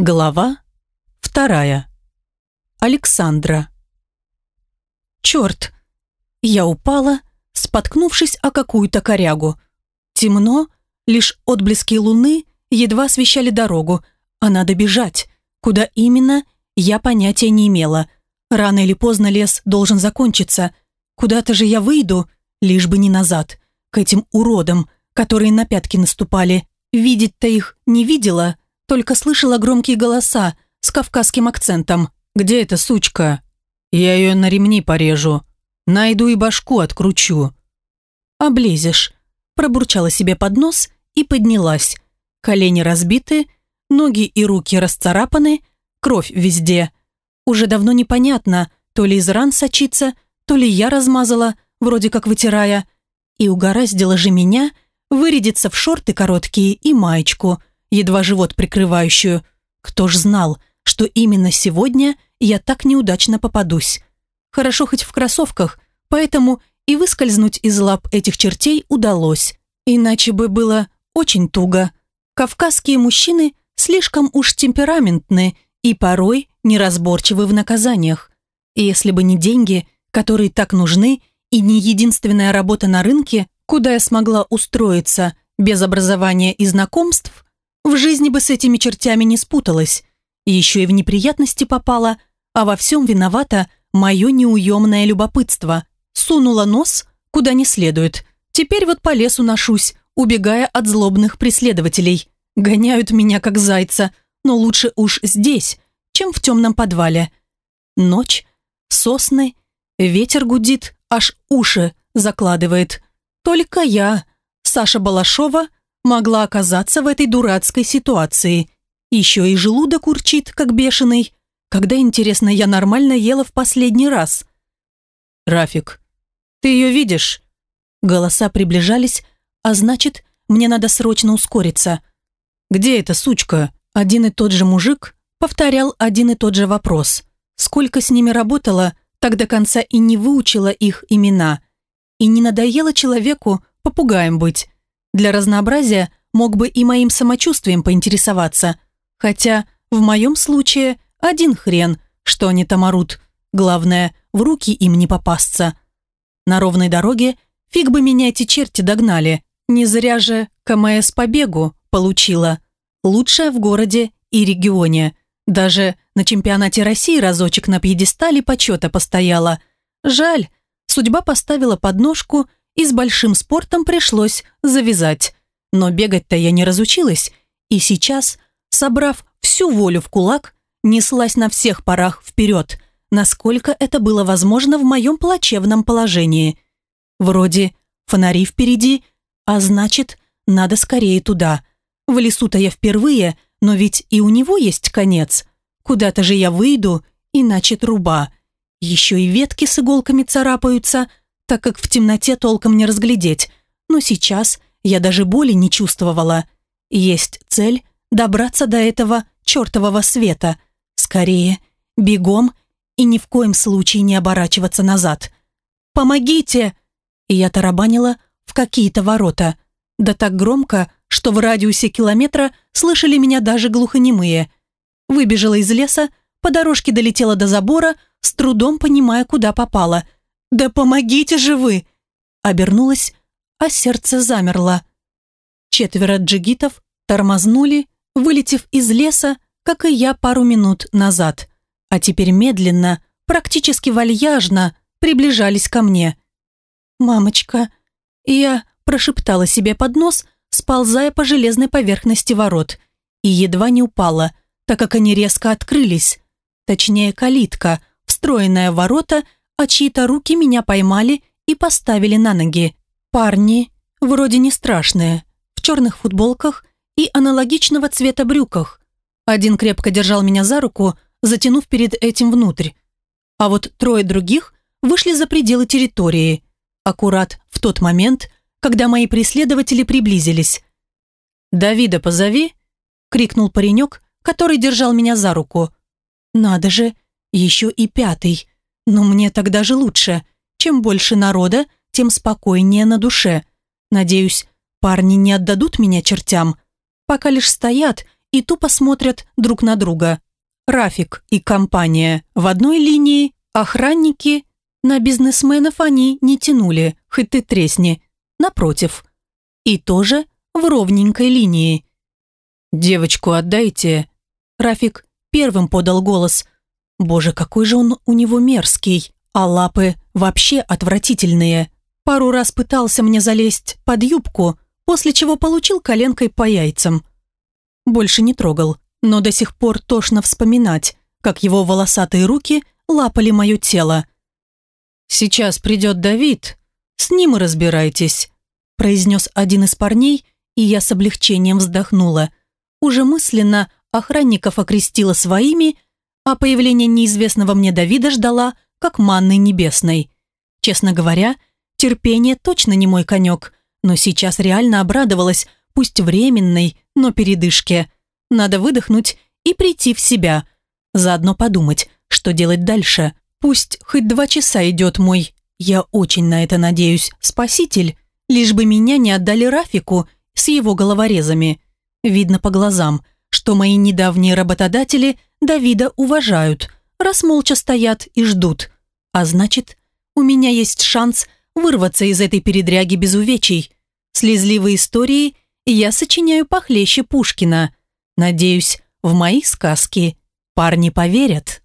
Глава вторая. Александра. Черт! Я упала, споткнувшись о какую-то корягу. Темно, лишь отблески луны едва освещали дорогу, а надо бежать. Куда именно, я понятия не имела. Рано или поздно лес должен закончиться. Куда-то же я выйду, лишь бы не назад, к этим уродам, которые на пятки наступали. Видеть-то их не видела, только слышала громкие голоса с кавказским акцентом. «Где эта сучка? Я ее на ремни порежу. Найду и башку откручу». «Облезешь», пробурчала себе под нос и поднялась. Колени разбиты, ноги и руки расцарапаны, кровь везде. Уже давно непонятно, то ли из ран сочится, то ли я размазала, вроде как вытирая. И угораздило же меня вырядиться в шорты короткие и маечку – едва живот прикрывающую. Кто ж знал, что именно сегодня я так неудачно попадусь. Хорошо хоть в кроссовках, поэтому и выскользнуть из лап этих чертей удалось. Иначе бы было очень туго. Кавказские мужчины слишком уж темпераментны и порой неразборчивы в наказаниях. И если бы не деньги, которые так нужны, и не единственная работа на рынке, куда я смогла устроиться без образования и знакомств, в жизни бы с этими чертями не спуталась. Еще и в неприятности попала, а во всем виновата мое неуемное любопытство. Сунула нос куда не следует. Теперь вот по лесу ношусь, убегая от злобных преследователей. Гоняют меня как зайца, но лучше уж здесь, чем в темном подвале. Ночь, сосны, ветер гудит, аж уши закладывает. Только я, Саша Балашова, могла оказаться в этой дурацкой ситуации. Еще и желудок урчит, как бешеный. Когда, интересно, я нормально ела в последний раз? «Рафик, ты ее видишь?» Голоса приближались, а значит, мне надо срочно ускориться. «Где эта сучка?» Один и тот же мужик повторял один и тот же вопрос. Сколько с ними работала, так до конца и не выучила их имена. И не надоело человеку попугаем быть. Для разнообразия мог бы и моим самочувствием поинтересоваться. Хотя в моем случае один хрен, что они там орут. Главное, в руки им не попасться. На ровной дороге фиг бы меня эти черти догнали. Не зря же КМС по бегу получила. Лучшая в городе и регионе. Даже на чемпионате России разочек на пьедестале почета постояла. Жаль, судьба поставила подножку и с большим спортом пришлось завязать. Но бегать-то я не разучилась, и сейчас, собрав всю волю в кулак, неслась на всех парах вперед, насколько это было возможно в моем плачевном положении. Вроде фонари впереди, а значит, надо скорее туда. В лесу-то я впервые, но ведь и у него есть конец. Куда-то же я выйду, иначе труба. Еще и ветки с иголками царапаются, так как в темноте толком не разглядеть, но сейчас я даже боли не чувствовала. Есть цель добраться до этого чертового света. Скорее, бегом и ни в коем случае не оборачиваться назад. «Помогите!» Я тарабанила в какие-то ворота. Да так громко, что в радиусе километра слышали меня даже глухонемые. Выбежала из леса, по дорожке долетела до забора, с трудом понимая, куда попала – «Да помогите же вы!» Обернулась, а сердце замерло. Четверо джигитов тормознули, вылетев из леса, как и я пару минут назад, а теперь медленно, практически вальяжно приближались ко мне. «Мамочка!» Я прошептала себе под нос, сползая по железной поверхности ворот, и едва не упала, так как они резко открылись. Точнее, калитка, встроенная в ворота – а чьи-то руки меня поймали и поставили на ноги. Парни, вроде не страшные, в черных футболках и аналогичного цвета брюках. Один крепко держал меня за руку, затянув перед этим внутрь. А вот трое других вышли за пределы территории. Аккурат в тот момент, когда мои преследователи приблизились. «Давида позови!» — крикнул паренек, который держал меня за руку. «Надо же, еще и пятый!» Но мне тогда же лучше. Чем больше народа, тем спокойнее на душе. Надеюсь, парни не отдадут меня чертям. Пока лишь стоят и тупо смотрят друг на друга. Рафик и компания в одной линии, охранники на бизнесменов они не тянули, хоть ты тресни. Напротив. И тоже в ровненькой линии. «Девочку отдайте». Рафик первым подал голос. Боже, какой же он у него мерзкий, а лапы вообще отвратительные. Пару раз пытался мне залезть под юбку, после чего получил коленкой по яйцам. Больше не трогал, но до сих пор тошно вспоминать, как его волосатые руки лапали мое тело. «Сейчас придет Давид, с ним и разбирайтесь», произнес один из парней, и я с облегчением вздохнула. Уже мысленно охранников окрестила своими, а появление неизвестного мне Давида ждала, как манной небесной. Честно говоря, терпение точно не мой конек, но сейчас реально обрадовалась, пусть временной, но передышке. Надо выдохнуть и прийти в себя. Заодно подумать, что делать дальше. Пусть хоть два часа идет мой, я очень на это надеюсь, спаситель, лишь бы меня не отдали Рафику с его головорезами. Видно по глазам, что мои недавние работодатели Давида уважают, раз молча стоят и ждут. А значит, у меня есть шанс вырваться из этой передряги без увечий. Слезливые истории я сочиняю похлеще Пушкина. Надеюсь, в мои сказки парни поверят.